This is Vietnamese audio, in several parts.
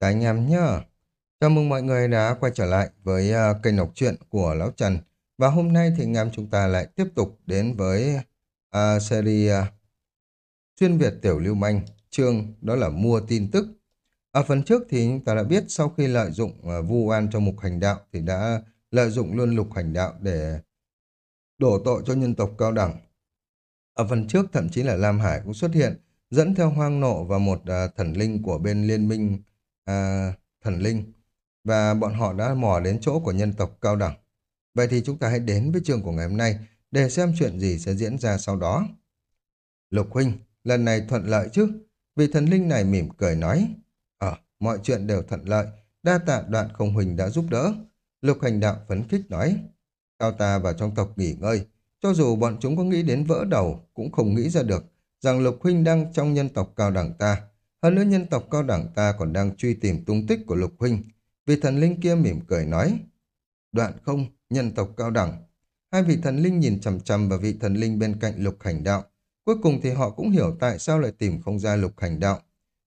Các anh em nhá. Chào mừng mọi người đã quay trở lại với uh, kênh đọc truyện của Lão Trần. Và hôm nay thì anh em chúng ta lại tiếp tục đến với uh, series uh, Xuyên Việt Tiểu Lưu Manh, chương đó là mua tin tức. Ở phần trước thì chúng ta đã biết sau khi lợi dụng uh, vu oan cho mục hành đạo thì đã lợi dụng luôn lục hành đạo để đổ tội cho nhân tộc cao đẳng. Ở phần trước thậm chí là Lam Hải cũng xuất hiện dẫn theo hoang nộ và một uh, thần linh của bên liên minh à, thần linh và bọn họ đã mò đến chỗ của nhân tộc cao đẳng. Vậy thì chúng ta hãy đến với chương của ngày hôm nay để xem chuyện gì sẽ diễn ra sau đó. Lục huynh, lần này thuận lợi chứ? Vị thần linh này mỉm cười nói, Ờ, mọi chuyện đều thuận lợi, đa tạ đoạn không huynh đã giúp đỡ. Lục hành đạo phấn khích nói, Cao ta vào trong tộc nghỉ ngơi, cho dù bọn chúng có nghĩ đến vỡ đầu, cũng không nghĩ ra được rằng Lục huynh đang trong nhân tộc cao đẳng ta. Hơn nữa nhân tộc cao đẳng ta còn đang truy tìm tung tích của Lục huynh. Vị thần linh kia mỉm cười nói, Đoạn không, nhân tộc cao đẳng. Hai vị thần linh nhìn chằm chằm vào vị thần linh bên cạnh lục hành đạo. Cuối cùng thì họ cũng hiểu tại sao lại tìm không ra lục hành đạo.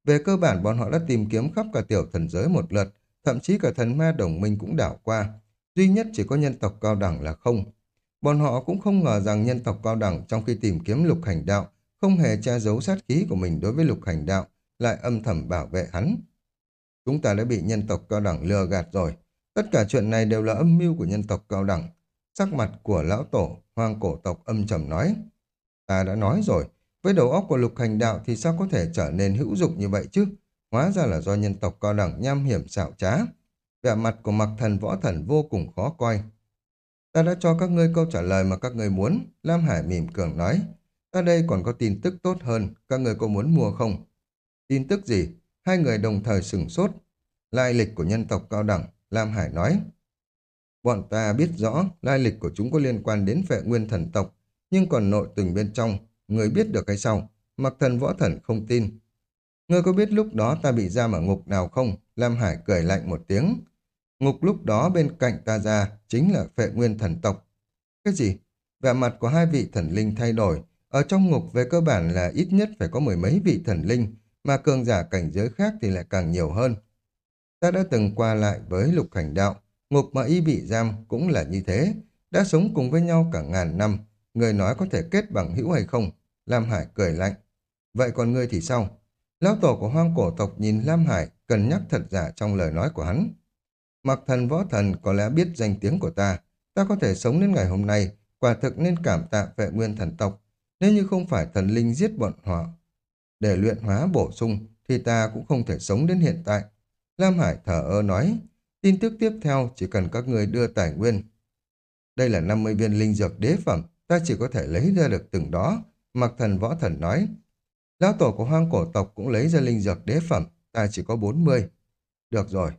Về cơ bản bọn họ đã tìm kiếm khắp cả tiểu thần giới một lượt, thậm chí cả thần ma đồng minh cũng đảo qua. Duy nhất chỉ có nhân tộc cao đẳng là không. Bọn họ cũng không ngờ rằng nhân tộc cao đẳng trong khi tìm kiếm lục hành đạo không hề che giấu sát khí của mình đối với lục hành đạo, lại âm thầm bảo vệ hắn. Chúng ta đã bị nhân tộc cao đẳng lừa gạt rồi. Tất cả chuyện này đều là âm mưu của nhân tộc cao đẳng. Sắc mặt của lão tổ, hoang cổ tộc âm trầm nói. Ta đã nói rồi, với đầu óc của lục hành đạo thì sao có thể trở nên hữu dụng như vậy chứ? Hóa ra là do nhân tộc cao đẳng nham hiểm xảo trá. Vẻ mặt của mặc thần võ thần vô cùng khó coi. Ta đã cho các ngươi câu trả lời mà các ngươi muốn. Lam Hải mỉm cường nói. Ta đây còn có tin tức tốt hơn, các ngươi có muốn mua không? Tin tức gì? Hai người đồng thời sửng sốt. Lai lịch của nhân tộc cao đẳng, Lam Hải nói. Bọn ta biết rõ lai lịch của chúng có liên quan đến vệ nguyên thần tộc, nhưng còn nội tình bên trong, người biết được hay sao? Mặc thần võ thần không tin. Ngươi có biết lúc đó ta bị giam ở ngục nào không? Lam Hải cười lạnh một tiếng. Ngục lúc đó bên cạnh ta ra chính là vệ nguyên thần tộc. Cái gì? Vẻ mặt của hai vị thần linh thay đổi. Ở trong ngục về cơ bản là ít nhất phải có mười mấy vị thần linh, mà cường giả cảnh giới khác thì lại càng nhiều hơn. Ta đã từng qua lại với lục hành đạo, ngục mà y bị giam cũng là như thế, đã sống cùng với nhau cả ngàn năm, người nói có thể kết bằng hữu hay không? Lam Hải cười lạnh. Vậy còn ngươi thì sao? Lão tổ của hoang cổ tộc nhìn Lam Hải cần nhắc thật giả trong lời nói của hắn. Mặc thần võ thần có lẽ biết danh tiếng của ta, ta có thể sống đến ngày hôm nay, quả thực nên cảm tạ vệ nguyên thần tộc. Nếu như không phải thần linh giết bọn họ, để luyện hóa bổ sung, thì ta cũng không thể sống đến hiện tại. Lam Hải thở ơ nói, tin tức tiếp theo chỉ cần các người đưa tài nguyên. Đây là 50 viên linh dược đế phẩm, ta chỉ có thể lấy ra được từng đó, mặc thần võ thần nói. Lão tổ của hoang cổ tộc cũng lấy ra linh dược đế phẩm, ta chỉ có 40. Được rồi.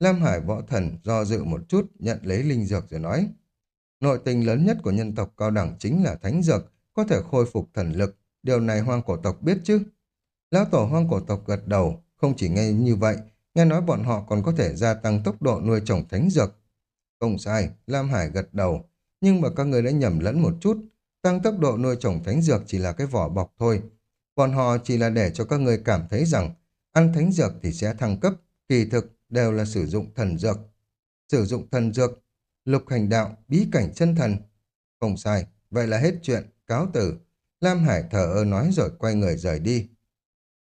Lam Hải võ thần do dự một chút, nhận lấy linh dược rồi nói. Nội tình lớn nhất của nhân tộc cao đẳng chính là thánh dược, có thể khôi phục thần lực. Điều này hoang cổ tộc biết chứ? Lão tổ hoang cổ tộc gật đầu, không chỉ nghe như vậy, nghe nói bọn họ còn có thể gia tăng tốc độ nuôi trồng thánh dược. Không sai, Lam Hải gật đầu, nhưng mà các người đã nhầm lẫn một chút, tăng tốc độ nuôi trồng thánh dược chỉ là cái vỏ bọc thôi. Bọn họ chỉ là để cho các người cảm thấy rằng ăn thánh dược thì sẽ thăng cấp, kỳ thực đều là sử dụng thần dược. Sử dụng thần dược, lục hành đạo, bí cảnh chân thần. Không sai, vậy là hết chuyện, cáo tử. Lam Hải thở ơ nói rồi quay người rời đi.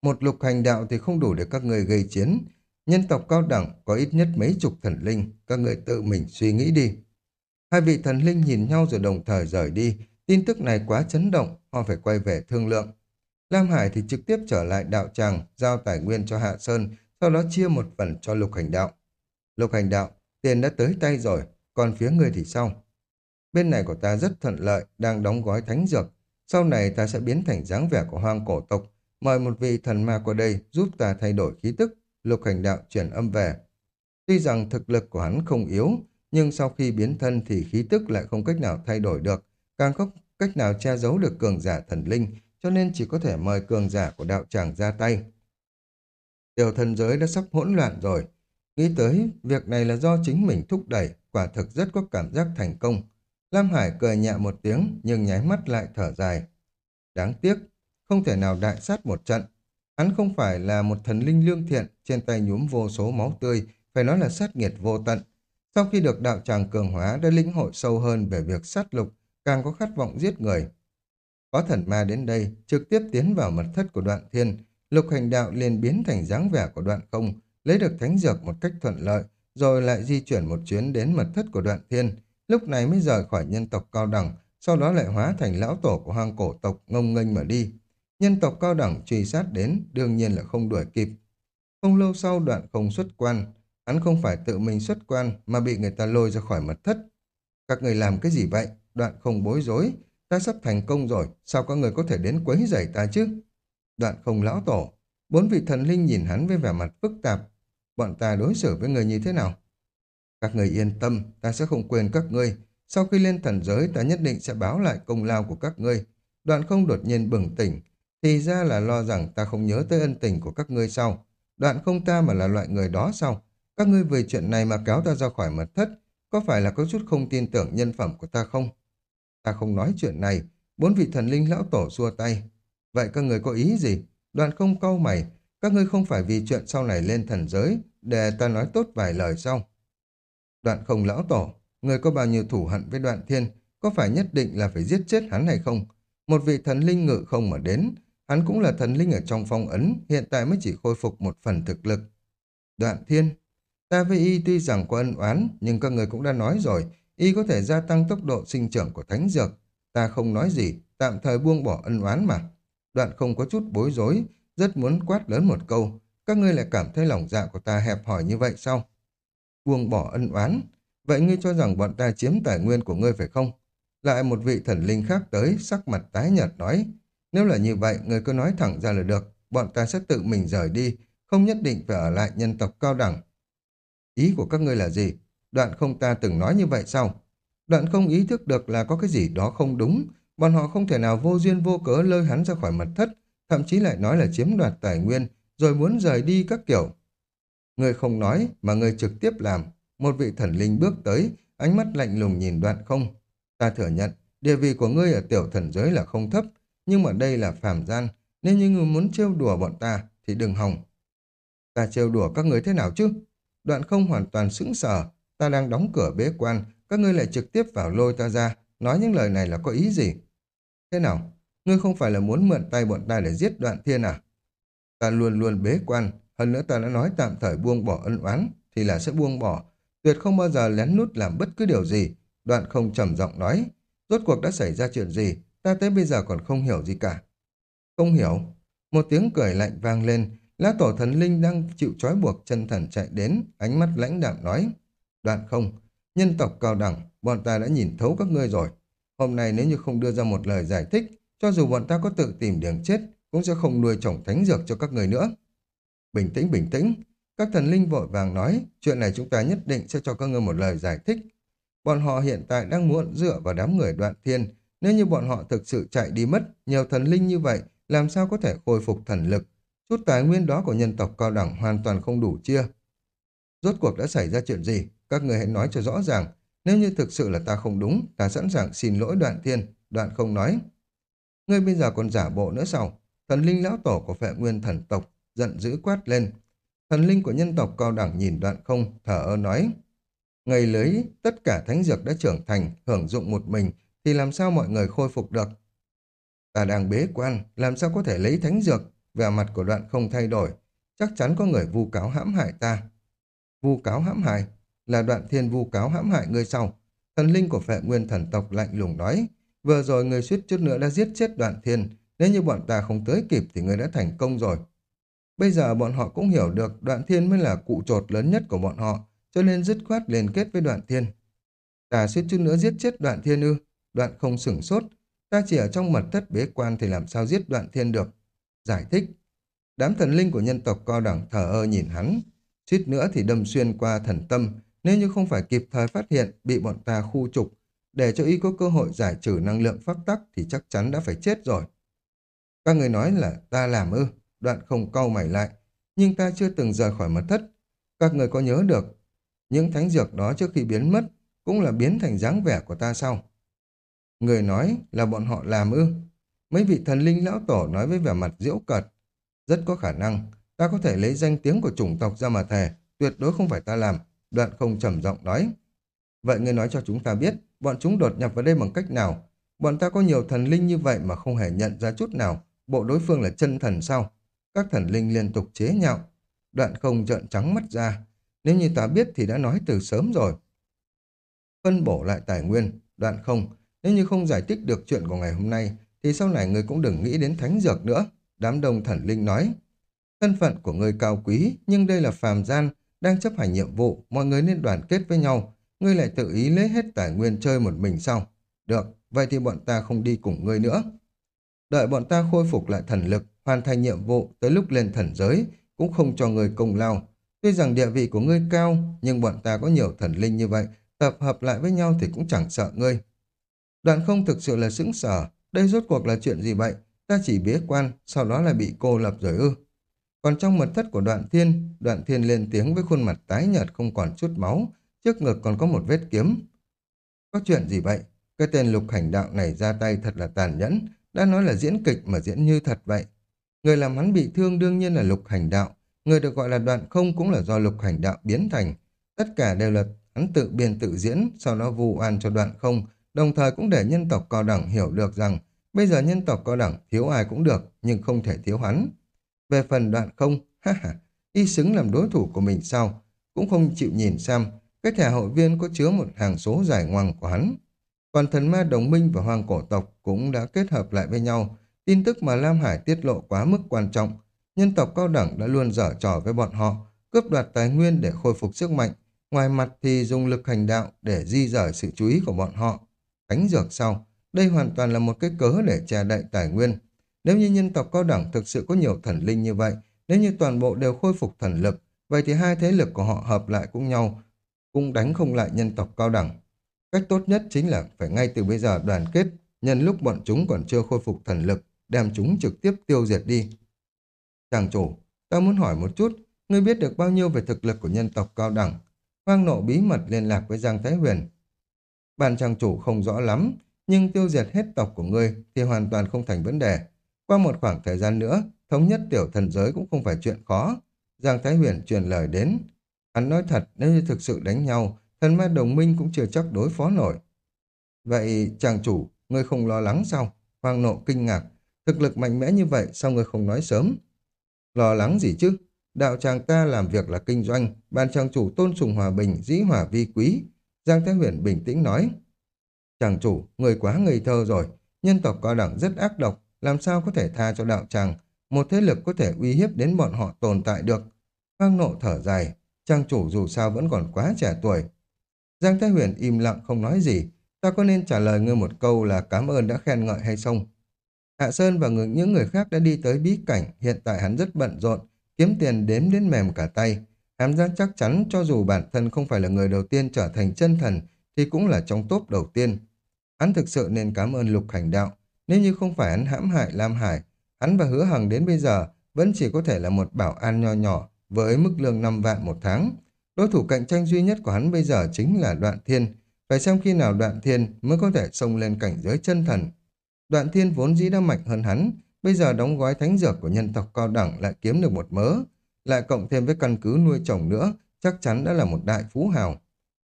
Một lục hành đạo thì không đủ để các người gây chiến. Nhân tộc cao đẳng có ít nhất mấy chục thần linh, các người tự mình suy nghĩ đi. Hai vị thần linh nhìn nhau rồi đồng thời rời đi. Tin tức này quá chấn động, họ phải quay về thương lượng. Lam Hải thì trực tiếp trở lại đạo tràng, giao tài nguyên cho Hạ Sơn, sau đó chia một phần cho lục hành đạo. Lục hành đạo, tiền đã tới tay rồi, còn phía người thì sao? Bên này của ta rất thuận lợi, đang đóng gói thánh dược. Sau này ta sẽ biến thành dáng vẻ của hoang cổ tộc, Mời một vị thần ma qua đây giúp ta thay đổi khí tức, lục hành đạo chuyển âm về. Tuy rằng thực lực của hắn không yếu, nhưng sau khi biến thân thì khí tức lại không cách nào thay đổi được, càng không cách nào che giấu được cường giả thần linh, cho nên chỉ có thể mời cường giả của đạo tràng ra tay. Tiểu thần giới đã sắp hỗn loạn rồi. Nghĩ tới, việc này là do chính mình thúc đẩy, quả thực rất có cảm giác thành công. Lam Hải cười nhẹ một tiếng, nhưng nháy mắt lại thở dài. Đáng tiếc, không thể nào đại sát một trận. Hắn không phải là một thần linh lương thiện, trên tay nhuốm vô số máu tươi, phải nói là sát nghiệt vô tận. Sau khi được đạo tràng cường hóa đã lĩnh hội sâu hơn về việc sát lục, càng có khát vọng giết người. Có thần ma đến đây, trực tiếp tiến vào mật thất của đoạn thiên, lục hành đạo liền biến thành dáng vẻ của đoạn không, lấy được thánh dược một cách thuận lợi, rồi lại di chuyển một chuyến đến mật thất của đoạn thiên, lúc này mới rời khỏi nhân tộc cao đẳng, sau đó lại hóa thành lão tổ của hoang cổ tộc ngông nghênh mà đi. Nhân tộc cao đẳng truy sát đến, đương nhiên là không đuổi kịp. Không lâu sau đoạn không xuất quan, hắn không phải tự mình xuất quan mà bị người ta lôi ra khỏi mật thất. Các người làm cái gì vậy? Đoạn không bối rối, ta sắp thành công rồi, sao các người có thể đến quấy rầy ta chứ? Đoạn không lão tổ, bốn vị thần linh nhìn hắn với vẻ mặt phức tạp. Bọn ta đối xử với người như thế nào? Các người yên tâm, ta sẽ không quên các ngươi. Sau khi lên thần giới, ta nhất định sẽ báo lại công lao của các ngươi. Đoạn không đột nhiên bừng tỉnh, thì ra là lo rằng ta không nhớ tới ân tình của các ngươi sau. Đoạn không ta mà là loại người đó sau Các ngươi về chuyện này mà kéo ta ra khỏi mật thất, có phải là có chút không tin tưởng nhân phẩm của ta không? Ta không nói chuyện này, bốn vị thần linh lão tổ xua tay. Vậy các người có ý gì? Đoạn không câu mày, các ngươi không phải vì chuyện sau này lên thần giới, để ta nói tốt vài lời sau. Đoạn không lão tổ, người có bao nhiêu thủ hận với đoạn thiên, có phải nhất định là phải giết chết hắn hay không? Một vị thần linh ngự không mà đến, hắn cũng là thần linh ở trong phong ấn, hiện tại mới chỉ khôi phục một phần thực lực. Đoạn thiên, ta với y tuy rằng có ân oán, nhưng các người cũng đã nói rồi, y có thể gia tăng tốc độ sinh trưởng của thánh dược. Ta không nói gì, tạm thời buông bỏ ân oán mà. Đoạn không có chút bối rối, rất muốn quát lớn một câu. Các ngươi lại cảm thấy lòng dạ của ta hẹp hòi như vậy sao? Buông bỏ ân oán. Vậy ngươi cho rằng bọn ta chiếm tài nguyên của ngươi phải không? Lại một vị thần linh khác tới, sắc mặt tái nhợt nói. Nếu là như vậy, người cứ nói thẳng ra là được. Bọn ta sẽ tự mình rời đi, không nhất định phải ở lại nhân tộc cao đẳng. Ý của các ngươi là gì? Đoạn không ta từng nói như vậy sao? Đoạn không ý thức được là có cái gì đó không đúng. Bọn họ không thể nào vô duyên vô cớ lơi hắn ra khỏi mật thất, thậm chí lại nói là chiếm đoạt tài nguyên, rồi muốn rời đi các kiểu. Người không nói, mà người trực tiếp làm. Một vị thần linh bước tới, ánh mắt lạnh lùng nhìn đoạn không. Ta thừa nhận, địa vị của ngươi ở tiểu thần giới là không thấp, nhưng mà đây là phàm gian, nên như người muốn trêu đùa bọn ta, thì đừng hòng. Ta trêu đùa các người thế nào chứ? Đoạn không hoàn toàn sững sờ, ta đang đóng cửa bế quan, các ngươi lại trực tiếp vào lôi ta ra, nói những lời này là có ý gì? Thế nào? Ngươi không phải là muốn mượn tay bọn ta để giết đoạn thiên à? Ta luôn luôn bế quan, hơn nữa ta đã nói tạm thời buông bỏ ân oán, thì là sẽ buông bỏ. Tuyệt không bao giờ lén nút làm bất cứ điều gì. Đoạn không trầm giọng nói. Rốt cuộc đã xảy ra chuyện gì, ta tới bây giờ còn không hiểu gì cả. Không hiểu. Một tiếng cười lạnh vang lên, lá tổ thần linh đang chịu trói buộc chân thần chạy đến, ánh mắt lãnh đạm nói. Đoạn không, nhân tộc cao đẳng, bọn ta đã nhìn thấu các ngươi rồi. Hôm nay nếu như không đưa ra một lời giải thích, cho dù bọn ta có tự tìm đường chết, cũng sẽ không nuôi trồng thánh dược cho các người nữa. Bình tĩnh, bình tĩnh. Các thần linh vội vàng nói, chuyện này chúng ta nhất định sẽ cho các ngươi một lời giải thích. Bọn họ hiện tại đang muốn dựa vào đám người đoạn thiên. Nếu như bọn họ thực sự chạy đi mất, nhiều thần linh như vậy, làm sao có thể khôi phục thần lực? Chút tài nguyên đó của nhân tộc cao đẳng hoàn toàn không đủ chia. Rốt cuộc đã xảy ra chuyện gì? Các người hãy nói cho rõ ràng. Nếu như thực sự là ta không đúng, ta sẵn sàng xin lỗi đoạn thiên. Đoạn không nói. Ngươi bây giờ còn giả bộ nữa sao? Thần linh lão tổ của phệ nguyên thần tộc giận dữ quát lên. Thần linh của nhân tộc cao đẳng nhìn đoạn không, thở ơ nói. Ngày lấy tất cả thánh dược đã trưởng thành, hưởng dụng một mình, thì làm sao mọi người khôi phục được? Ta đang bế quan, làm sao có thể lấy thánh dược? Vẻ mặt của đoạn không thay đổi. Chắc chắn có người vu cáo hãm hại ta. Vu cáo hãm hại? Là đoạn thiên vu cáo hãm hại ngươi sau. Thần linh của phệ nguyên thần tộc lạnh lùng nói. Vừa rồi người suýt chút nữa đã giết chết đoạn thiên. Nếu như bọn ta không tới kịp thì người đã thành công rồi. Bây giờ bọn họ cũng hiểu được đoạn thiên mới là cụ trột lớn nhất của bọn họ, cho nên dứt khoát liên kết với đoạn thiên. Ta suýt chút nữa giết chết đoạn thiên ư, đoạn không sửng sốt, ta chỉ ở trong mật thất bế quan thì làm sao giết đoạn thiên được. Giải thích, đám thần linh của nhân tộc co đẳng thờ ơ nhìn hắn, suýt nữa thì đâm xuyên qua thần tâm, nếu như không phải kịp thời phát hiện bị bọn ta khu trục, để cho y có cơ hội giải trừ năng lượng pháp tắc thì chắc chắn đã phải chết rồi. Các người nói là ta làm ư, đoạn không cau mày lại, nhưng ta chưa từng rời khỏi mật thất. Các người có nhớ được, những thánh dược đó trước khi biến mất cũng là biến thành dáng vẻ của ta sao? Người nói là bọn họ làm ư. Mấy vị thần linh lão tổ nói với vẻ mặt diễu cợt. Rất có khả năng, ta có thể lấy danh tiếng của chủng tộc ra mà thề, tuyệt đối không phải ta làm. Đoạn không trầm giọng nói. Vậy ngươi nói cho chúng ta biết, bọn chúng đột nhập vào đây bằng cách nào? Bọn ta có nhiều thần linh như vậy mà không hề nhận ra chút nào. Bộ đối phương là chân thần sao? Các thần linh liên tục chế nhạo. Đoạn không trợn trắng mắt ra. Nếu như ta biết thì đã nói từ sớm rồi. Phân bổ lại tài nguyên. Đoạn không. Nếu như không giải thích được chuyện của ngày hôm nay, thì sau này ngươi cũng đừng nghĩ đến thánh dược nữa. Đám đông thần linh nói. Thân phận của ngươi cao quý, nhưng đây là phàm gian, đang chấp hành nhiệm vụ, mọi người nên đoàn kết với nhau. Ngươi lại tự ý lấy hết tài nguyên chơi một mình sau. Được, vậy thì bọn ta không đi cùng ngươi nữa. Đợi bọn ta khôi phục lại thần lực, hoàn thành nhiệm vụ tới lúc lên thần giới, cũng không cho ngươi công lao. Tuy rằng địa vị của ngươi cao, nhưng bọn ta có nhiều thần linh như vậy, tập hợp lại với nhau thì cũng chẳng sợ ngươi. Đoạn không thực sự là sững sở, đây rốt cuộc là chuyện gì vậy? Ta chỉ bế quan, sau đó là bị cô lập rồi ư. Còn trong mật thất của đoạn thiên, đoạn thiên lên tiếng với khuôn mặt tái nhợt không còn chút máu, trước ngực còn có một vết kiếm. Có chuyện gì vậy? Cái tên lục hành đạo này ra tay thật là tàn nhẫn, đã nói là diễn kịch mà diễn như thật vậy. Người làm hắn bị thương đương nhiên là lục hành đạo, người được gọi là đoạn không cũng là do lục hành đạo biến thành. Tất cả đều là hắn tự biên tự diễn, sau đó vu oan cho đoạn không, đồng thời cũng để nhân tộc cao đẳng hiểu được rằng bây giờ nhân tộc cao đẳng thiếu ai cũng được, nhưng không thể thiếu hắn. Về phần đoạn không, ha ha, y xứng làm đối thủ của mình sao? Cũng không chịu nhìn xem, cái thẻ hội viên có chứa một hàng số dài ngoằng của hắn. Còn thần ma đồng minh và hoàng cổ tộc cũng đã kết hợp lại với nhau. Tin tức mà Lam Hải tiết lộ quá mức quan trọng. Nhân tộc cao đẳng đã luôn dở trò với bọn họ, cướp đoạt tài nguyên để khôi phục sức mạnh. Ngoài mặt thì dùng lực hành đạo để di rời sự chú ý của bọn họ. Thánh dược sau, đây hoàn toàn là một cái cớ để che đậy tài nguyên. Nếu như nhân tộc cao đẳng thực sự có nhiều thần linh như vậy, nếu như toàn bộ đều khôi phục thần lực, vậy thì hai thế lực của họ hợp lại cùng nhau, cũng đánh không lại nhân tộc cao đẳng. Cách tốt nhất chính là phải ngay từ bây giờ đoàn kết, nhân lúc bọn chúng còn chưa khôi phục thần lực, đem chúng trực tiếp tiêu diệt đi. Chàng chủ, ta muốn hỏi một chút, ngươi biết được bao nhiêu về thực lực của nhân tộc cao đẳng? Hoang nộ bí mật liên lạc với Giang Thái Huyền. Bàn trang chủ không rõ lắm, nhưng tiêu diệt hết tộc của ngươi thì hoàn toàn không thành vấn đề. Qua một khoảng thời gian nữa, thống nhất tiểu thần giới cũng không phải chuyện khó. Giang Thái Huyền truyền lời đến. Hắn nói thật, nếu như thực sự đánh nhau, thần ma đồng minh cũng chưa chắc đối phó nổi. Vậy chàng chủ, ngươi không lo lắng sao? Hoàng nộ kinh ngạc. Thực lực mạnh mẽ như vậy, sao ngươi không nói sớm? Lo lắng gì chứ? Đạo tràng ta làm việc là kinh doanh, ban chàng chủ tôn sùng hòa bình, dĩ hòa vi quý. Giang Thái Huyền bình tĩnh nói. Chàng chủ, người quá ngây thơ rồi. Nhân tộc cao đẳng rất ác độc, làm sao có thể tha cho đạo tràng. Một thế lực có thể uy hiếp đến bọn họ tồn tại được. Hoang nộ thở dài, trang chủ dù sao vẫn còn quá trẻ tuổi. Giang Thái Huyền im lặng không nói gì. Ta có nên trả lời ngươi một câu là cảm ơn đã khen ngợi hay không? Hạ Sơn và những người khác đã đi tới bí cảnh, hiện tại hắn rất bận rộn, kiếm tiền đếm đến mềm cả tay. Hắn ra chắc chắn cho dù bản thân không phải là người đầu tiên trở thành chân thần, thì cũng là trong top đầu tiên. Hắn thực sự nên cảm ơn lục hành đạo. Nếu như không phải hắn hãm hại Lam Hải, hắn và hứa hằng đến bây giờ vẫn chỉ có thể là một bảo an nho nhỏ với mức lương 5 vạn một tháng. Đối thủ cạnh tranh duy nhất của hắn bây giờ chính là Đoạn Thiên. Phải xem khi nào Đoạn Thiên mới có thể xông lên cảnh giới chân thần. Đoạn Thiên vốn dĩ đã mạnh hơn hắn, bây giờ đóng gói thánh dược của nhân tộc cao đẳng lại kiếm được một mớ. Lại cộng thêm với căn cứ nuôi trồng nữa, chắc chắn đã là một đại phú hào.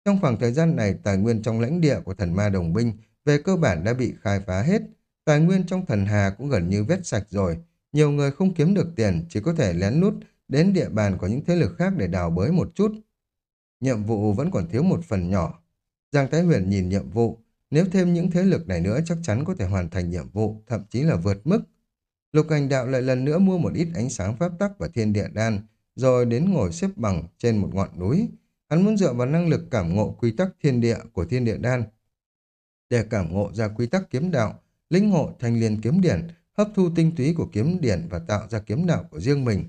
Trong khoảng thời gian này, tài nguyên trong lãnh địa của thần ma đồng binh về cơ bản đã bị khai phá hết. Tài nguyên trong thần hà cũng gần như vét sạch rồi. Nhiều người không kiếm được tiền, chỉ có thể lén lút đến địa bàn của những thế lực khác để đào bới một chút. Nhiệm vụ vẫn còn thiếu một phần nhỏ. Giang Thái Huyền nhìn nhiệm vụ, nếu thêm những thế lực này nữa chắc chắn có thể hoàn thành nhiệm vụ, thậm chí là vượt mức. Lục hành đạo lại lần nữa mua một ít ánh sáng pháp tắc và thiên địa đan, rồi đến ngồi xếp bằng trên một ngọn núi. Hắn muốn dựa vào năng lực cảm ngộ quy tắc thiên địa của thiên địa đan để cảm ngộ ra quy tắc kiếm đạo, lĩnh ngộ thành liền kiếm điển, hấp thu tinh túy của kiếm điển và tạo ra kiếm đạo của riêng mình.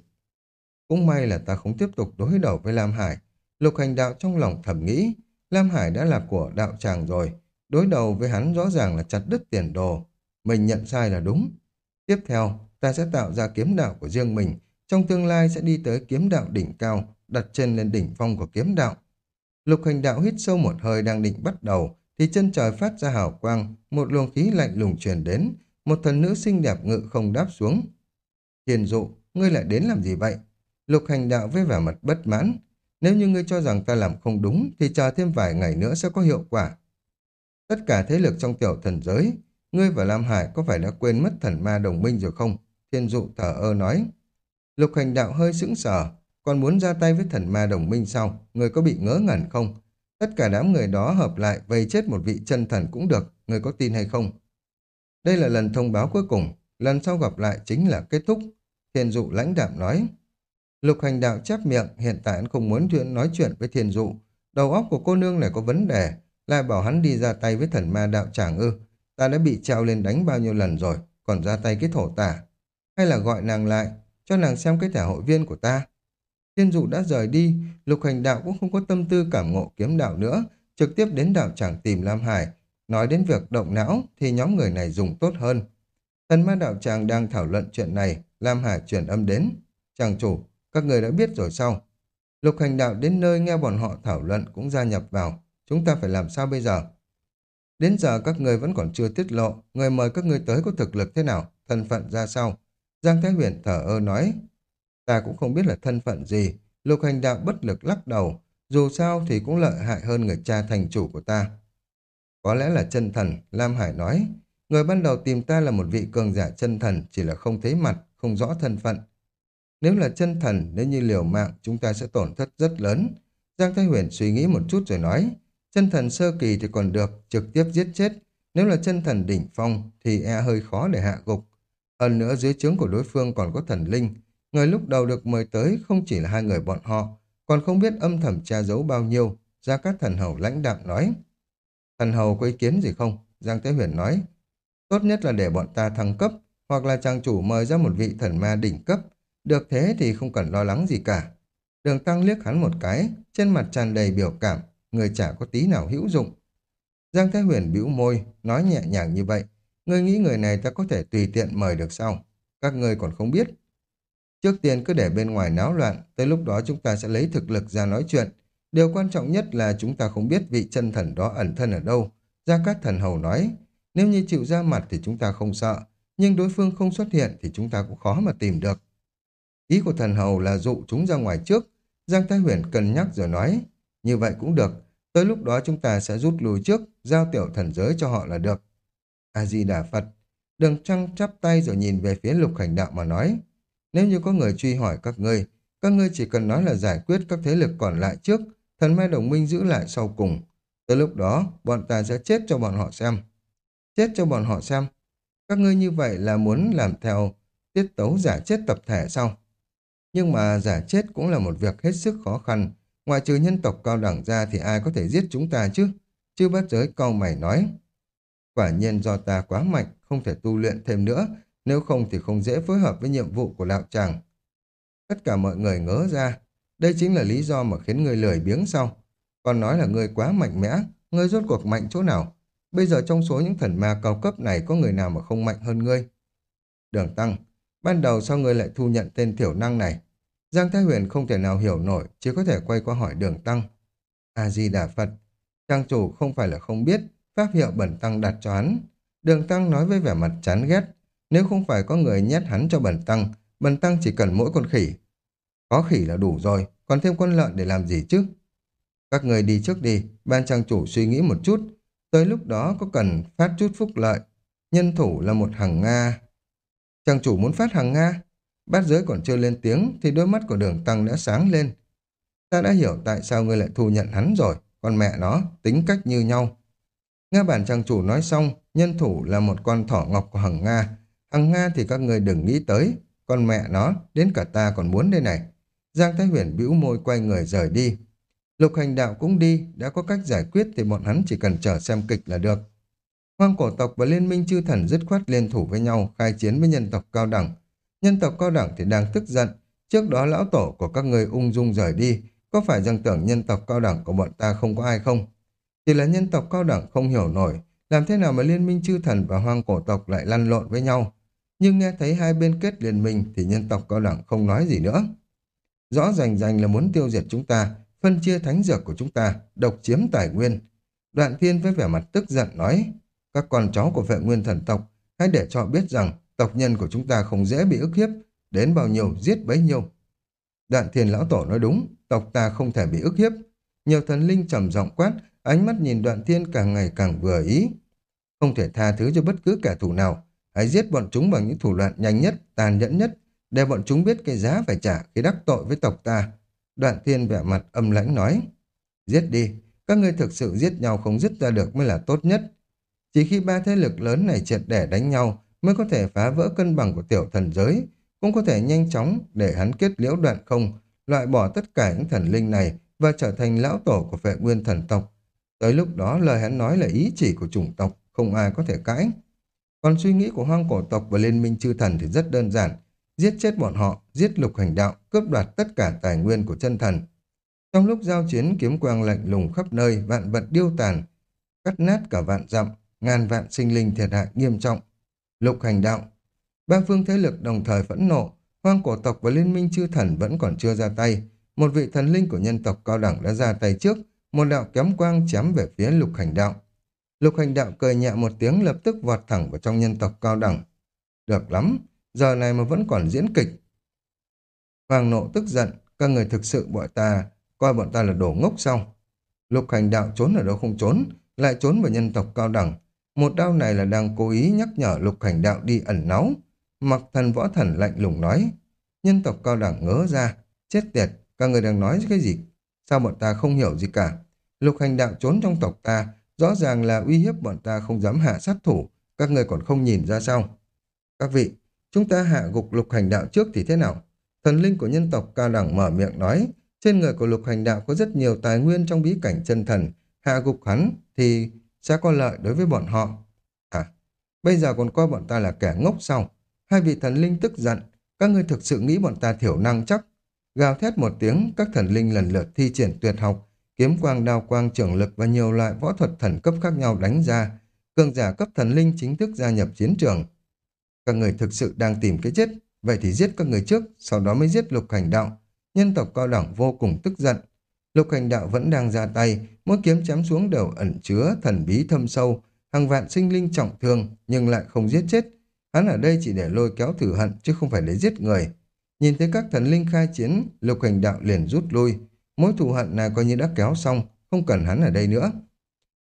Cũng may là ta không tiếp tục đối đầu với Lam Hải. Lục hành đạo trong lòng thầm nghĩ, Lam Hải đã là của đạo tràng rồi. Đối đầu với hắn rõ ràng là chặt đứt tiền đồ. Mình nhận sai là đúng. Tiếp theo, ta sẽ tạo ra kiếm đạo của riêng mình. Trong tương lai sẽ đi tới kiếm đạo đỉnh cao, đặt chân lên đỉnh phong của kiếm đạo. Lục hành đạo hít sâu một hơi đang định bắt đầu, thì chân trời phát ra hào quang, một luồng khí lạnh lùng truyền đến, một thần nữ xinh đẹp ngự không đáp xuống. Thiên dụ, ngươi lại đến làm gì vậy? Lục hành đạo với vẻ mặt bất mãn. Nếu như ngươi cho rằng ta làm không đúng, thì chờ thêm vài ngày nữa sẽ có hiệu quả. Tất cả thế lực trong tiểu thần giới, ngươi và Lam Hải có phải đã quên mất thần ma đồng minh rồi không? Thiên dụ thở ơ nói. Lục hành đạo hơi sững sờ, còn muốn ra tay với thần ma đồng minh sao? Người có bị ngớ ngẩn không? Tất cả đám người đó hợp lại vây chết một vị chân thần cũng được, người có tin hay không? Đây là lần thông báo cuối cùng, lần sau gặp lại chính là kết thúc. Thiên dụ lãnh đạm nói. Lục hành đạo chép miệng, hiện tại anh không muốn chuyện nói chuyện với thiên dụ. Đầu óc của cô nương này có vấn đề, lại bảo hắn đi ra tay với thần ma đạo tràng ư. Ta đã bị treo lên đánh bao nhiêu lần rồi, còn ra tay cái thổ tả. Hay là gọi nàng lại, cho nàng xem cái thẻ hội viên của ta. Thiên dụ đã rời đi, lục hành đạo cũng không có tâm tư cảm ngộ kiếm đạo nữa, trực tiếp đến đạo tràng tìm Lam Hải. Nói đến việc động não thì nhóm người này dùng tốt hơn. Thần ma đạo tràng đang thảo luận chuyện này, Lam Hải chuyển âm đến. Chàng chủ, các người đã biết rồi sao? Lục hành đạo đến nơi nghe bọn họ thảo luận cũng gia nhập vào. Chúng ta phải làm sao bây giờ? Đến giờ các người vẫn còn chưa tiết lộ, người mời các người tới có thực lực thế nào, thân phận ra sao? Giang Thái Huyền thở ơ nói, ta cũng không biết là thân phận gì, lục hành đạo bất lực lắc đầu, dù sao thì cũng lợi hại hơn người cha thành chủ của ta. Có lẽ là chân thần, Lam Hải nói, người ban đầu tìm ta là một vị cường giả chân thần, chỉ là không thấy mặt, không rõ thân phận. Nếu là chân thần, nếu như liều mạng, chúng ta sẽ tổn thất rất lớn. Giang Thái Huyền suy nghĩ một chút rồi nói, chân thần sơ kỳ thì còn được, trực tiếp giết chết. Nếu là chân thần đỉnh phong thì e hơi khó để hạ gục. Hơn nữa dưới trướng của đối phương còn có thần linh. Người lúc đầu được mời tới không chỉ là hai người bọn họ, còn không biết âm thầm tra giấu bao nhiêu. ra các Thần Hầu lãnh đạm nói. Thần Hầu có ý kiến gì không? Giang Thế Huyền nói. Tốt nhất là để bọn ta thăng cấp, hoặc là trang chủ mời ra một vị thần ma đỉnh cấp. Được thế thì không cần lo lắng gì cả. Đường Tăng liếc hắn một cái, trên mặt tràn đầy biểu cảm, người chả có tí nào hữu dụng. Giang Thái Huyền bĩu môi, nói nhẹ nhàng như vậy. Ngươi nghĩ người này ta có thể tùy tiện mời được sao? Các ngươi còn không biết. Trước tiên cứ để bên ngoài náo loạn, tới lúc đó chúng ta sẽ lấy thực lực ra nói chuyện. Điều quan trọng nhất là chúng ta không biết vị chân thần đó ẩn thân ở đâu. Gia Cát Thần Hầu nói, nếu như chịu ra mặt thì chúng ta không sợ, nhưng đối phương không xuất hiện thì chúng ta cũng khó mà tìm được. Ý của thần hầu là dụ chúng ra ngoài trước. Giang Thái Huyền cân nhắc rồi nói, như vậy cũng được, tới lúc đó chúng ta sẽ rút lui trước, giao tiểu thần giới cho họ là được. A-di-đà Phật. Đường trăng chắp tay rồi nhìn về phía lục hành đạo mà nói. Nếu như có người truy hỏi các ngươi, các ngươi chỉ cần nói là giải quyết các thế lực còn lại trước, thần mai đồng minh giữ lại sau cùng. Tới lúc đó, bọn ta sẽ chết cho bọn họ xem. Chết cho bọn họ xem. Các ngươi như vậy là muốn làm theo tiết tấu giả chết tập thể sao? Nhưng mà giả chết cũng là một việc hết sức khó khăn. Ngoài trừ nhân tộc cao đẳng ra thì ai có thể giết chúng ta chứ? Chư bát giới cao mày nói. Quả nhiên do ta quá mạnh, không thể tu luyện thêm nữa, nếu không thì không dễ phối hợp với nhiệm vụ của đạo tràng. Tất cả mọi người ngớ ra, đây chính là lý do mà khiến người lười biếng sau. Còn nói là người quá mạnh mẽ, người rốt cuộc mạnh chỗ nào? Bây giờ trong số những thần ma cao cấp này có người nào mà không mạnh hơn ngươi? Đường Tăng, ban đầu sao ngươi lại thu nhận tên thiểu năng này? Giang Thái Huyền không thể nào hiểu nổi, chỉ có thể quay qua hỏi Đường Tăng. A-di-đà Phật, trang chủ không phải là không biết, pháp hiệu bẩn tăng đặt cho hắn. Đường tăng nói với vẻ mặt chán ghét, nếu không phải có người nhét hắn cho bẩn tăng, bẩn tăng chỉ cần mỗi con khỉ. Có khỉ là đủ rồi, còn thêm con lợn để làm gì chứ? Các người đi trước đi, ban trang chủ suy nghĩ một chút, tới lúc đó có cần phát chút phúc lợi. Nhân thủ là một hàng Nga. Trang chủ muốn phát hàng Nga? Bát giới còn chưa lên tiếng thì đôi mắt của đường tăng đã sáng lên. Ta đã hiểu tại sao ngươi lại thu nhận hắn rồi, còn mẹ nó, tính cách như nhau. Nghe bản trang chủ nói xong, nhân thủ là một con thỏ ngọc của Hằng Nga. Hằng Nga thì các người đừng nghĩ tới, con mẹ nó, đến cả ta còn muốn đây này. Giang Thái Huyền bĩu môi quay người rời đi. Lục hành đạo cũng đi, đã có cách giải quyết thì bọn hắn chỉ cần chờ xem kịch là được. Hoang cổ tộc và liên minh chư thần dứt khoát liên thủ với nhau, khai chiến với nhân tộc cao đẳng. Nhân tộc cao đẳng thì đang tức giận, trước đó lão tổ của các người ung dung rời đi, có phải rằng tưởng nhân tộc cao đẳng của bọn ta không có ai không? Chỉ là nhân tộc cao đẳng không hiểu nổi, làm thế nào mà liên minh chư thần và hoang cổ tộc lại lăn lộn với nhau. Nhưng nghe thấy hai bên kết liên minh thì nhân tộc cao đẳng không nói gì nữa. Rõ rành rành là muốn tiêu diệt chúng ta, phân chia thánh dược của chúng ta, độc chiếm tài nguyên. Đoạn thiên với vẻ mặt tức giận nói, các con cháu của vệ nguyên thần tộc, hãy để cho biết rằng tộc nhân của chúng ta không dễ bị ức hiếp, đến bao nhiêu giết bấy nhiêu. Đoạn thiền lão tổ nói đúng, tộc ta không thể bị ức hiếp. Nhiều thần linh trầm giọng quát, ánh mắt nhìn đoạn thiên càng ngày càng vừa ý. Không thể tha thứ cho bất cứ kẻ thù nào. Hãy giết bọn chúng bằng những thủ đoạn nhanh nhất, tàn nhẫn nhất, để bọn chúng biết cái giá phải trả khi đắc tội với tộc ta. Đoạn thiên vẻ mặt âm lãnh nói, giết đi, các ngươi thực sự giết nhau không dứt ra được mới là tốt nhất. Chỉ khi ba thế lực lớn này triệt để đánh nhau mới có thể phá vỡ cân bằng của tiểu thần giới, cũng có thể nhanh chóng để hắn kết liễu đoạn không, loại bỏ tất cả những thần linh này và trở thành lão tổ của vệ nguyên thần tộc. Tới lúc đó lời hắn nói là ý chỉ của chủng tộc, không ai có thể cãi. Còn suy nghĩ của hoang cổ tộc và liên minh chư thần thì rất đơn giản. Giết chết bọn họ, giết lục hành đạo, cướp đoạt tất cả tài nguyên của chân thần. Trong lúc giao chiến kiếm quang lạnh lùng khắp nơi, vạn vật điêu tàn, cắt nát cả vạn dặm, ngàn vạn sinh linh thiệt hại nghiêm trọng. Lục hành đạo. Ba phương thế lực đồng thời phẫn nộ, hoang cổ tộc và liên minh chư thần vẫn còn chưa ra tay. Một vị thần linh của nhân tộc cao đẳng đã ra tay trước, một đạo kém quang chém về phía lục hành đạo. Lục hành đạo cười nhẹ một tiếng lập tức vọt thẳng vào trong nhân tộc cao đẳng. Được lắm, giờ này mà vẫn còn diễn kịch. Hoàng nộ tức giận, các người thực sự bọn ta, coi bọn ta là đổ ngốc sao? Lục hành đạo trốn ở đâu không trốn, lại trốn vào nhân tộc cao đẳng. Một đao này là đang cố ý nhắc nhở lục hành đạo đi ẩn náu. Mặc thần võ thần lạnh lùng nói. Nhân tộc cao đẳng ngớ ra. Chết tiệt, các người đang nói cái gì? Sao bọn ta không hiểu gì cả? Lục hành đạo trốn trong tộc ta, rõ ràng là uy hiếp bọn ta không dám hạ sát thủ. Các người còn không nhìn ra sao? Các vị, chúng ta hạ gục lục hành đạo trước thì thế nào? Thần linh của nhân tộc cao đẳng mở miệng nói. Trên người của lục hành đạo có rất nhiều tài nguyên trong bí cảnh chân thần. Hạ gục hắn thì sẽ có lợi đối với bọn họ. À, bây giờ còn coi bọn ta là kẻ ngốc sao? Hai vị thần linh tức giận, các ngươi thực sự nghĩ bọn ta thiểu năng chắc. Gào thét một tiếng, các thần linh lần lượt thi triển tuyệt học, kiếm quang đao quang trưởng lực và nhiều loại võ thuật thần cấp khác nhau đánh ra. Cường giả cấp thần linh chính thức gia nhập chiến trường. Các người thực sự đang tìm cái chết, vậy thì giết các người trước, sau đó mới giết lục hành đạo. Nhân tộc cao đẳng vô cùng tức giận, Lục hành đạo vẫn đang ra tay, mỗi kiếm chém xuống đều ẩn chứa thần bí thâm sâu, hàng vạn sinh linh trọng thương nhưng lại không giết chết. Hắn ở đây chỉ để lôi kéo thử hận chứ không phải để giết người. Nhìn thấy các thần linh khai chiến, lục hành đạo liền rút lui. Mối thù hận này coi như đã kéo xong, không cần hắn ở đây nữa.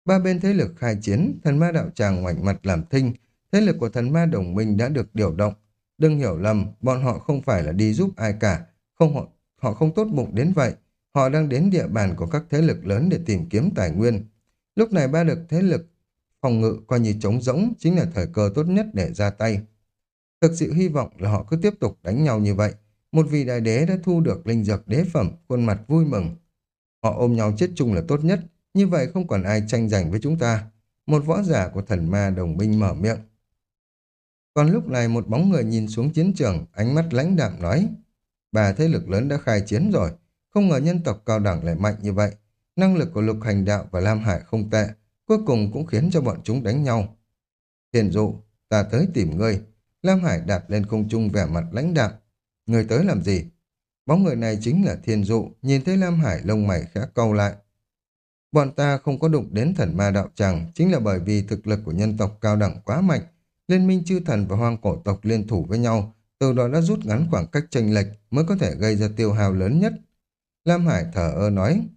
Ba bên thế lực khai chiến, thần ma đạo tràng ngoảnh mặt làm thinh, thế lực của thần ma đồng minh đã được điều động. Đừng hiểu lầm, bọn họ không phải là đi giúp ai cả, không họ, họ không tốt bụng đến vậy, Họ đang đến địa bàn của các thế lực lớn để tìm kiếm tài nguyên. Lúc này ba lực thế lực phòng ngự coi như trống rỗng chính là thời cơ tốt nhất để ra tay. Thực sự hy vọng là họ cứ tiếp tục đánh nhau như vậy. Một vị đại đế đã thu được linh dược đế phẩm, khuôn mặt vui mừng. Họ ôm nhau chết chung là tốt nhất, như vậy không còn ai tranh giành với chúng ta. Một võ giả của thần ma đồng minh mở miệng. Còn lúc này một bóng người nhìn xuống chiến trường, ánh mắt lãnh đạm nói, bà thế lực lớn đã khai chiến rồi, không ngờ nhân tộc cao đẳng lại mạnh như vậy. Năng lực của lục hành đạo và Lam Hải không tệ, cuối cùng cũng khiến cho bọn chúng đánh nhau. Thiền dụ, ta tới tìm ngươi. Lam Hải đạp lên không trung vẻ mặt lãnh đạm. Người tới làm gì? Bóng người này chính là thiên dụ, nhìn thấy Lam Hải lông mày khẽ câu lại. Bọn ta không có đụng đến thần ma đạo tràng, chính là bởi vì thực lực của nhân tộc cao đẳng quá mạnh. Liên minh chư thần và hoang cổ tộc liên thủ với nhau, từ đó đã rút ngắn khoảng cách chênh lệch mới có thể gây ra tiêu hao lớn nhất. Lam Hải thở ơ nói,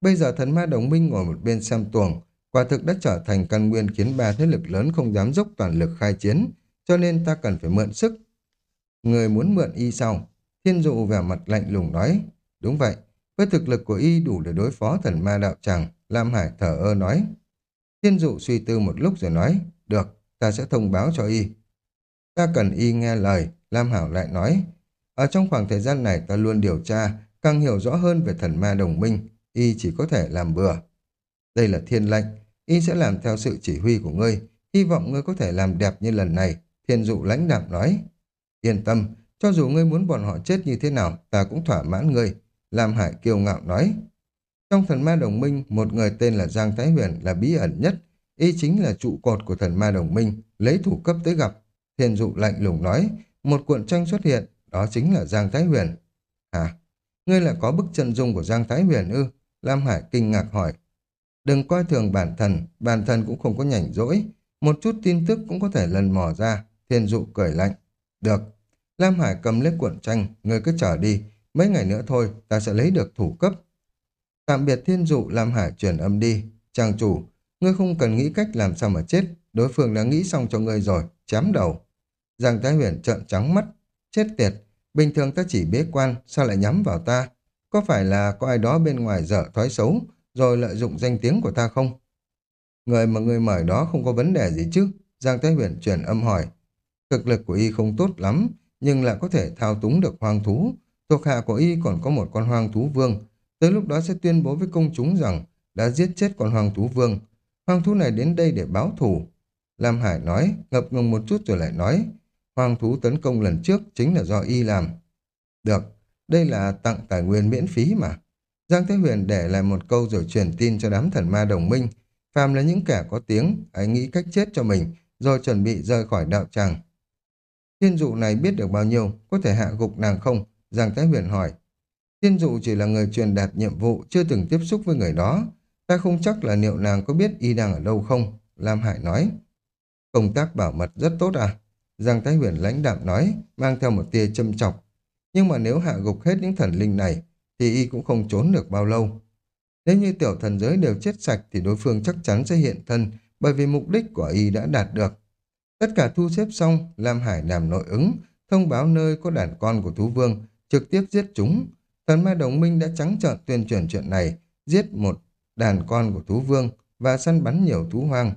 bây giờ thần ma đồng minh ngồi một bên xem tuồng, quả thực đã trở thành căn nguyên khiến ba thế lực lớn không dám dốc toàn lực khai chiến, cho nên ta cần phải mượn sức. Người muốn mượn y sao? Thiên dụ vẻ mặt lạnh lùng nói, đúng vậy, với thực lực của y đủ để đối phó thần ma đạo tràng, Lam Hải thở ơ nói. Thiên dụ suy tư một lúc rồi nói, được, ta sẽ thông báo cho y. Ta cần y nghe lời, Lam Hảo lại nói. Ở trong khoảng thời gian này ta luôn điều tra, Càng hiểu rõ hơn về thần ma đồng minh, y chỉ có thể làm bừa. Đây là thiên lệnh, y sẽ làm theo sự chỉ huy của ngươi, hy vọng ngươi có thể làm đẹp như lần này, thiên dụ lãnh đạm nói. Yên tâm, cho dù ngươi muốn bọn họ chết như thế nào, ta cũng thỏa mãn ngươi, Lam Hải kiêu ngạo nói. Trong thần ma đồng minh, một người tên là Giang Thái Huyền là bí ẩn nhất, y chính là trụ cột của thần ma đồng minh, lấy thủ cấp tới gặp. Thiên dụ lạnh lùng nói, một cuộn tranh xuất hiện, đó chính là Giang Thái Huyền. À, Ngươi lại có bức chân dung của Giang Thái Huyền ư? Lam Hải kinh ngạc hỏi. Đừng coi thường bản thân, bản thân cũng không có nhảnh rỗi. Một chút tin tức cũng có thể lần mò ra. Thiên dụ cười lạnh. Được, Lam Hải cầm lấy cuộn tranh, ngươi cứ chờ đi, mấy ngày nữa thôi, ta sẽ lấy được thủ cấp. Tạm biệt thiên dụ, Lam Hải truyền âm đi. Chàng chủ, ngươi không cần nghĩ cách làm sao mà chết, đối phương đã nghĩ xong cho ngươi rồi, chém đầu. Giang Thái Huyền trợn trắng mắt, chết tiệt, bình thường ta chỉ bế quan, sao lại nhắm vào ta? Có phải là có ai đó bên ngoài dở thói xấu, rồi lợi dụng danh tiếng của ta không? Người mà người mời đó không có vấn đề gì chứ? Giang Thái Huyền chuyển âm hỏi. Thực lực của y không tốt lắm, nhưng lại có thể thao túng được hoang thú. Thuộc hạ của y còn có một con hoang thú vương. Tới lúc đó sẽ tuyên bố với công chúng rằng đã giết chết con hoang thú vương. Hoang thú này đến đây để báo thù. Lam Hải nói, ngập ngừng một chút rồi lại nói, hoang thú tấn công lần trước chính là do y làm. Được, đây là tặng tài nguyên miễn phí mà. Giang Thế Huyền để lại một câu rồi truyền tin cho đám thần ma đồng minh. Phàm là những kẻ có tiếng, hãy nghĩ cách chết cho mình, rồi chuẩn bị rời khỏi đạo tràng. Thiên dụ này biết được bao nhiêu, có thể hạ gục nàng không? Giang Thái Huyền hỏi. Thiên dụ chỉ là người truyền đạt nhiệm vụ, chưa từng tiếp xúc với người đó. Ta không chắc là liệu nàng có biết y đang ở đâu không? Lam Hải nói. Công tác bảo mật rất tốt à? Giang Thái Huyền lãnh đạm nói, mang theo một tia châm chọc. Nhưng mà nếu hạ gục hết những thần linh này, thì y cũng không trốn được bao lâu. Nếu như tiểu thần giới đều chết sạch thì đối phương chắc chắn sẽ hiện thân bởi vì mục đích của y đã đạt được. Tất cả thu xếp xong, Lam Hải làm nội ứng, thông báo nơi có đàn con của thú vương, trực tiếp giết chúng. Thần ma đồng minh đã trắng trợn tuyên truyền chuyện này, giết một đàn con của thú vương và săn bắn nhiều thú hoang.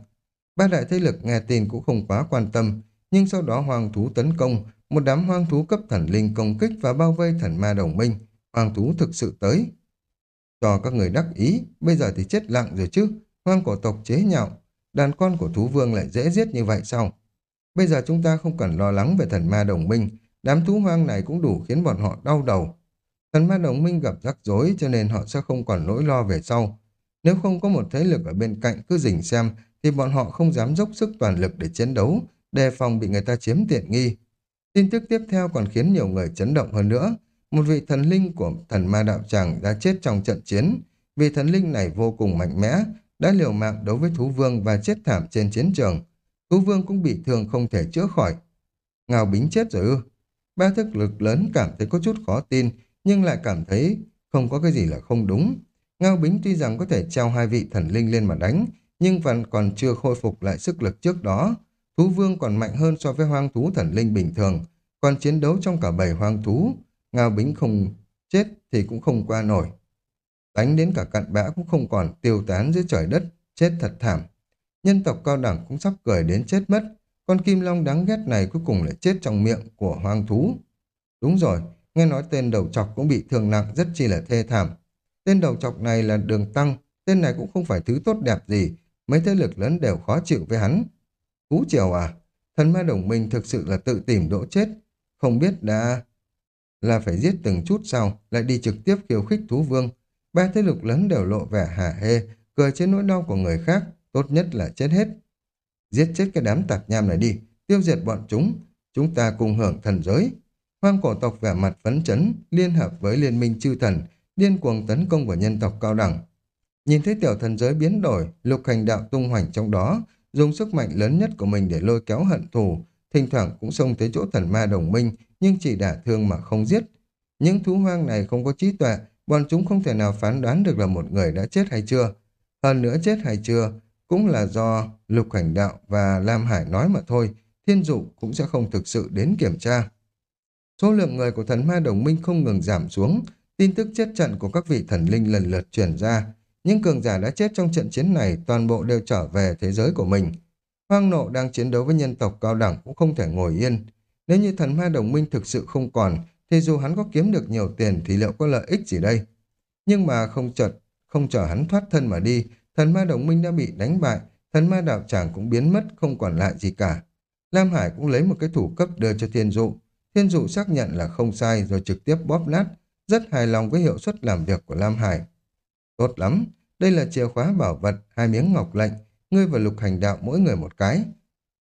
Ba đại thế lực nghe tin cũng không quá quan tâm, nhưng sau đó hoàng thú tấn công, một đám hoang thú cấp thần linh công kích và bao vây thần ma đồng minh. Hoàng thú thực sự tới. Cho các người đắc ý, bây giờ thì chết lặng rồi chứ. Hoang cổ tộc chế nhạo, đàn con của thú vương lại dễ giết như vậy sao? Bây giờ chúng ta không cần lo lắng về thần ma đồng minh, đám thú hoang này cũng đủ khiến bọn họ đau đầu. Thần ma đồng minh gặp rắc rối cho nên họ sẽ không còn nỗi lo về sau. Nếu không có một thế lực ở bên cạnh cứ rình xem thì bọn họ không dám dốc sức toàn lực để chiến đấu, đề phòng bị người ta chiếm tiện nghi. Tin tức tiếp theo còn khiến nhiều người chấn động hơn nữa. Một vị thần linh của thần ma đạo tràng đã chết trong trận chiến. Vị thần linh này vô cùng mạnh mẽ, đã liều mạng đấu với thú vương và chết thảm trên chiến trường. Thú vương cũng bị thương không thể chữa khỏi. Ngào Bính chết rồi ư? Ba thức lực lớn cảm thấy có chút khó tin, nhưng lại cảm thấy không có cái gì là không đúng. Ngao Bính tuy rằng có thể treo hai vị thần linh lên mà đánh, nhưng vẫn còn chưa khôi phục lại sức lực trước đó. Thú vương còn mạnh hơn so với hoang thú thần linh bình thường, còn chiến đấu trong cả bầy hoang thú. Ngao Bính không chết thì cũng không qua nổi. Đánh đến cả cặn bã cũng không còn tiêu tán dưới trời đất, chết thật thảm. Nhân tộc cao đẳng cũng sắp cười đến chết mất, con kim long đáng ghét này cuối cùng lại chết trong miệng của hoang thú. Đúng rồi, nghe nói tên đầu chọc cũng bị thương nặng rất chi là thê thảm. Tên đầu chọc này là đường tăng, tên này cũng không phải thứ tốt đẹp gì, mấy thế lực lớn đều khó chịu với hắn. Cú triều à, thần ma đồng minh thực sự là tự tìm đỗ chết, không biết đã là phải giết từng chút sau, lại đi trực tiếp khiêu khích thú vương. Ba thế lực lớn đều lộ vẻ hả hê, cười trên nỗi đau của người khác, tốt nhất là chết hết. Giết chết cái đám tạp nham này đi, tiêu diệt bọn chúng, chúng ta cùng hưởng thần giới. Hoang cổ tộc vẻ mặt phấn chấn, liên hợp với liên minh chư thần, điên cuồng tấn công vào nhân tộc cao đẳng. Nhìn thấy tiểu thần giới biến đổi, lục hành đạo tung hoành trong đó, dùng sức mạnh lớn nhất của mình để lôi kéo hận thù, thỉnh thoảng cũng xông tới chỗ thần ma đồng minh, nhưng chỉ đả thương mà không giết. Những thú hoang này không có trí tuệ, bọn chúng không thể nào phán đoán được là một người đã chết hay chưa. Hơn nữa chết hay chưa, cũng là do lục hành đạo và Lam Hải nói mà thôi, thiên dụ cũng sẽ không thực sự đến kiểm tra. Số lượng người của thần ma đồng minh không ngừng giảm xuống, tin tức chết trận của các vị thần linh lần lượt truyền ra. Những cường giả đã chết trong trận chiến này toàn bộ đều trở về thế giới của mình. Hoang nộ đang chiến đấu với nhân tộc cao đẳng cũng không thể ngồi yên. Nếu như thần ma đồng minh thực sự không còn, thì dù hắn có kiếm được nhiều tiền thì liệu có lợi ích gì đây? Nhưng mà không chợt, không chờ hắn thoát thân mà đi, thần ma đồng minh đã bị đánh bại, thần ma đạo tràng cũng biến mất, không còn lại gì cả. Lam Hải cũng lấy một cái thủ cấp đưa cho thiên dụ. Thiên dụ xác nhận là không sai rồi trực tiếp bóp nát, rất hài lòng với hiệu suất làm việc của Lam Hải. Tốt lắm, đây là chìa khóa bảo vật, hai miếng ngọc lệnh, ngươi và lục hành đạo mỗi người một cái.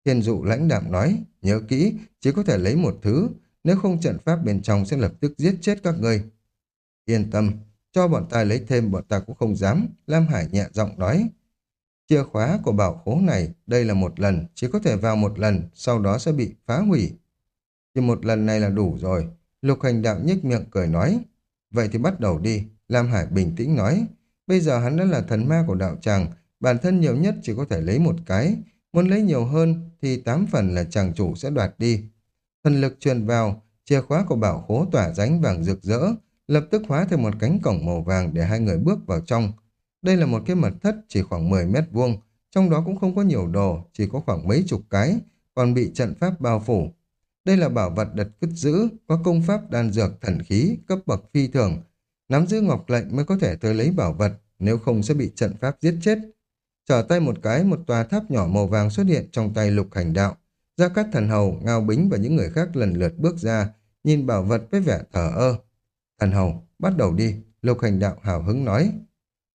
Thiên dụ lãnh đạm nói, nhớ kỹ, chỉ có thể lấy một thứ, nếu không trận pháp bên trong sẽ lập tức giết chết các ngươi. Yên tâm, cho bọn ta lấy thêm bọn ta cũng không dám, Lam Hải nhẹ giọng nói. Chìa khóa của bảo khố này, đây là một lần, chỉ có thể vào một lần, sau đó sẽ bị phá hủy. Chỉ một lần này là đủ rồi. Lục hành đạo nhếch miệng cười nói. Vậy thì bắt đầu đi. Lam Hải bình tĩnh nói. Bây giờ hắn đã là thần ma của đạo tràng. Bản thân nhiều nhất chỉ có thể lấy một cái. Muốn lấy nhiều hơn thì tám phần là chàng chủ sẽ đoạt đi. Thần lực truyền vào, chìa khóa của bảo khố tỏa ránh vàng rực rỡ, lập tức hóa thành một cánh cổng màu vàng để hai người bước vào trong. Đây là một cái mật thất chỉ khoảng 10 mét vuông, trong đó cũng không có nhiều đồ, chỉ có khoảng mấy chục cái, còn bị trận pháp bao phủ. Đây là bảo vật đặt cất giữ, có công pháp đan dược thần khí, cấp bậc phi thường. Nắm giữ ngọc lệnh mới có thể tới lấy bảo vật, nếu không sẽ bị trận pháp giết chết. Trở tay một cái, một tòa tháp nhỏ màu vàng xuất hiện trong tay lục hành đạo. Gia Cát Thần Hầu, Ngao Bính và những người khác lần lượt bước ra, nhìn bảo vật với vẻ thở ơ. Thần Hầu, bắt đầu đi, lục hành đạo hào hứng nói.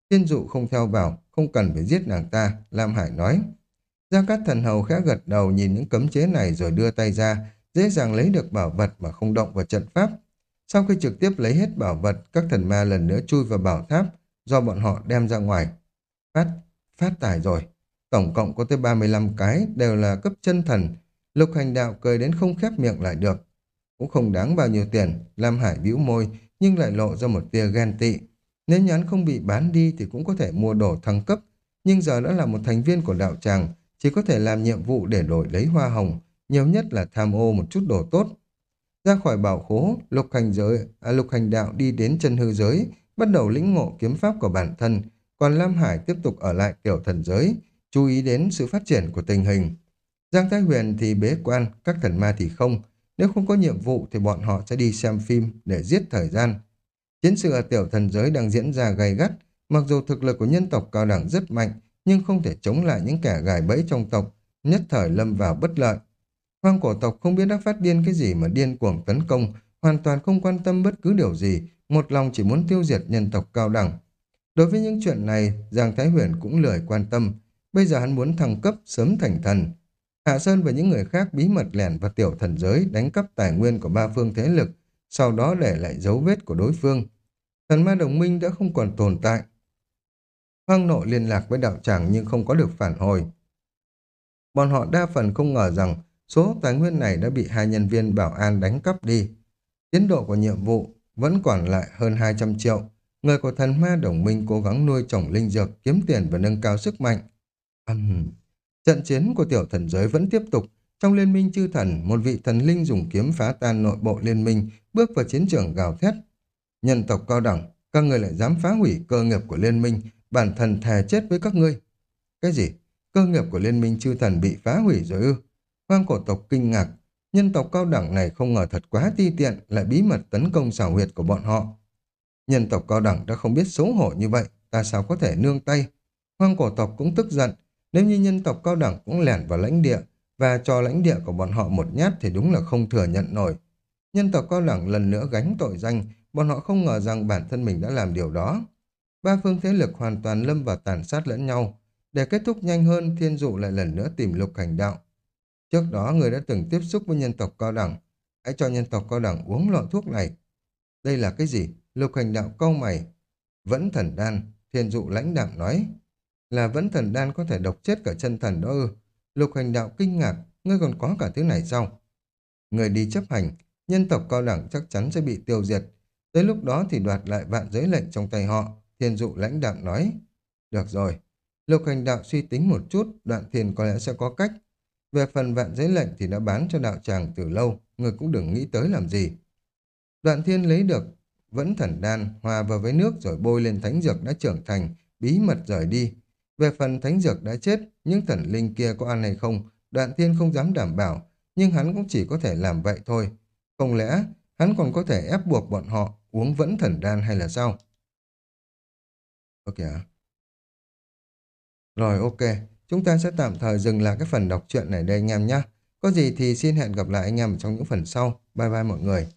Thiên dụ không theo vào, không cần phải giết nàng ta, Lam Hải nói. Gia Cát Thần Hầu khẽ gật đầu nhìn những cấm chế này rồi đưa tay ra, dễ dàng lấy được bảo vật mà không động vào trận pháp. Sau khi trực tiếp lấy hết bảo vật, các thần ma lần nữa chui vào bảo tháp, do bọn họ đem ra ngoài. Phát, phát tài rồi. Tổng cộng có tới 35 cái, đều là cấp chân thần. Lục hành đạo cười đến không khép miệng lại được. Cũng không đáng bao nhiêu tiền, Lam Hải bĩu môi, nhưng lại lộ ra một tia ghen tị. Nếu nhắn không bị bán đi thì cũng có thể mua đồ thăng cấp, nhưng giờ đã là một thành viên của đạo tràng, chỉ có thể làm nhiệm vụ để đổi lấy hoa hồng, nhiều nhất là tham ô một chút đồ tốt. Ra khỏi bảo khố, lục hành giới, à, lục hành đạo đi đến chân hư giới, bắt đầu lĩnh ngộ kiếm pháp của bản thân, còn Lam Hải tiếp tục ở lại tiểu thần giới, chú ý đến sự phát triển của tình hình. Giang Thái Huyền thì bế quan, các thần ma thì không. Nếu không có nhiệm vụ thì bọn họ sẽ đi xem phim để giết thời gian. Chiến sự ở tiểu thần giới đang diễn ra gay gắt, mặc dù thực lực của nhân tộc cao đẳng rất mạnh, nhưng không thể chống lại những kẻ gài bẫy trong tộc, nhất thời lâm vào bất lợi. Hoang cổ tộc không biết đã phát điên cái gì mà điên cuồng tấn công, hoàn toàn không quan tâm bất cứ điều gì, một lòng chỉ muốn tiêu diệt nhân tộc cao đẳng. Đối với những chuyện này, Giang Thái Huyền cũng lười quan tâm, bây giờ hắn muốn thăng cấp sớm thành thần. Hạ Sơn và những người khác bí mật lẻn vào tiểu thần giới đánh cắp tài nguyên của ba phương thế lực, sau đó để lại dấu vết của đối phương. Thần ma đồng minh đã không còn tồn tại. Hoang nộ liên lạc với đạo tràng nhưng không có được phản hồi. Bọn họ đa phần không ngờ rằng số tài nguyên này đã bị hai nhân viên bảo an đánh cắp đi. Tiến độ của nhiệm vụ vẫn còn lại hơn 200 triệu. Người của thần ma đồng minh cố gắng nuôi trồng linh dược, kiếm tiền và nâng cao sức mạnh. Uhm. Trận chiến của tiểu thần giới vẫn tiếp tục. Trong liên minh chư thần, một vị thần linh dùng kiếm phá tan nội bộ liên minh, bước vào chiến trường gào thét. Nhân tộc cao đẳng, các người lại dám phá hủy cơ nghiệp của liên minh, bản thần thề chết với các ngươi. Cái gì? Cơ nghiệp của liên minh chư thần bị phá hủy rồi ư? Hoang cổ tộc kinh ngạc, nhân tộc cao đẳng này không ngờ thật quá ti tiện, lại bí mật tấn công xảo huyệt của bọn họ. Nhân tộc cao đẳng đã không biết xấu hổ như vậy, ta sao có thể nương tay? Hoang cổ tộc cũng tức giận, nếu như nhân tộc cao đẳng cũng lẻn vào lãnh địa và cho lãnh địa của bọn họ một nhát thì đúng là không thừa nhận nổi. Nhân tộc cao đẳng lần nữa gánh tội danh, bọn họ không ngờ rằng bản thân mình đã làm điều đó. Ba phương thế lực hoàn toàn lâm vào tàn sát lẫn nhau. Để kết thúc nhanh hơn, thiên dụ lại lần nữa tìm lục hành đạo. Trước đó người đã từng tiếp xúc với nhân tộc cao đẳng. Hãy cho nhân tộc cao đẳng uống loại thuốc này. Đây là cái gì? Lục hành đạo câu mày. Vẫn thần đan, thiên dụ lãnh đạm nói. Là vẫn thần đan có thể độc chết cả chân thần đó ư. Lục hành đạo kinh ngạc, ngươi còn có cả thứ này sao? Người đi chấp hành, nhân tộc cao đẳng chắc chắn sẽ bị tiêu diệt. Tới lúc đó thì đoạt lại vạn giới lệnh trong tay họ. Thiên dụ lãnh đạm nói. Được rồi. Lục hành đạo suy tính một chút, đoạn thiền có lẽ sẽ có cách. Về phần vạn giới lệnh thì đã bán cho đạo tràng từ lâu, người cũng đừng nghĩ tới làm gì. Đoạn thiên lấy được vẫn thần đan, hòa vào với nước rồi bôi lên thánh dược đã trưởng thành, bí mật rời đi. Về phần thánh dược đã chết, những thần linh kia có ăn hay không, đoạn thiên không dám đảm bảo, nhưng hắn cũng chỉ có thể làm vậy thôi. Không lẽ hắn còn có thể ép buộc bọn họ uống vẫn thần đan hay là sao? Ok Rồi ok, chúng ta sẽ tạm thời dừng lại cái phần đọc truyện này đây anh em nhé. Có gì thì xin hẹn gặp lại anh em trong những phần sau. Bye bye mọi người.